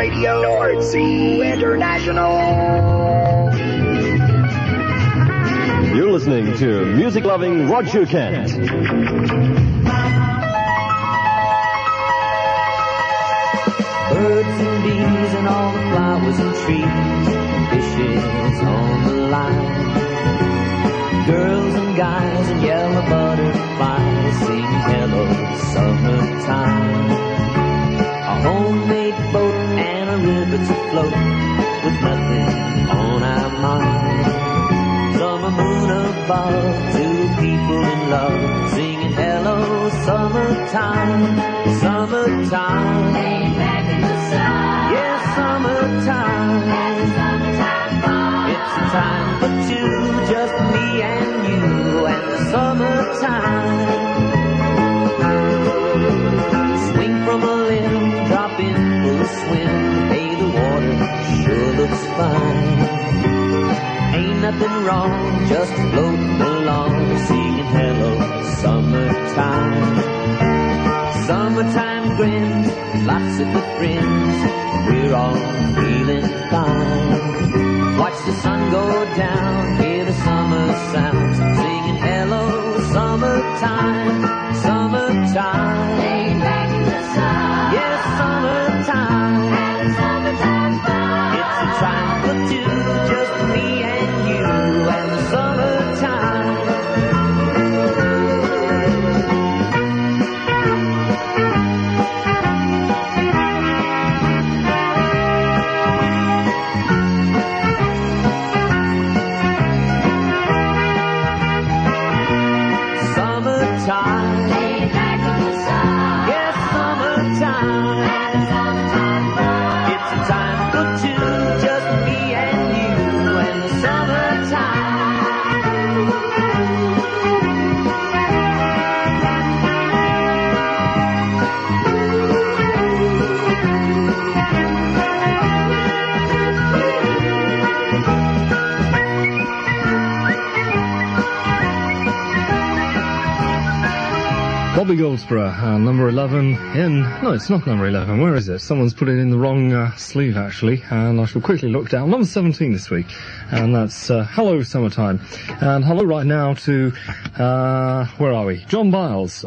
Radio North Sea International. You're listening to music loving Roger Kent. Birds and bees and all the flowers and trees, fishes on river to float with nothing on our mind. Summer moon above, two people in love singing hello summertime, summertime. Yes, summertime. It's a time for two, just me and you, and the summertime. Swing from a limb, drop in for a swim. Nothing wrong, just floating along, singing hello, summertime. Summertime grins, lots of good friends, we're all feeling fine. Watch the sun go down, hear the summer sounds, singing hello, summertime, summertime. Yes, summertime. It's a time for two, summertime. Bobby Goldsboro, uh, number 11 in, no it's not number 11, where is it? Someone's put it in the wrong uh, sleeve actually, and I shall quickly look down. Number 17 this week, and that's uh, Hello Summertime. And hello right now to, uh, where are we? John Biles.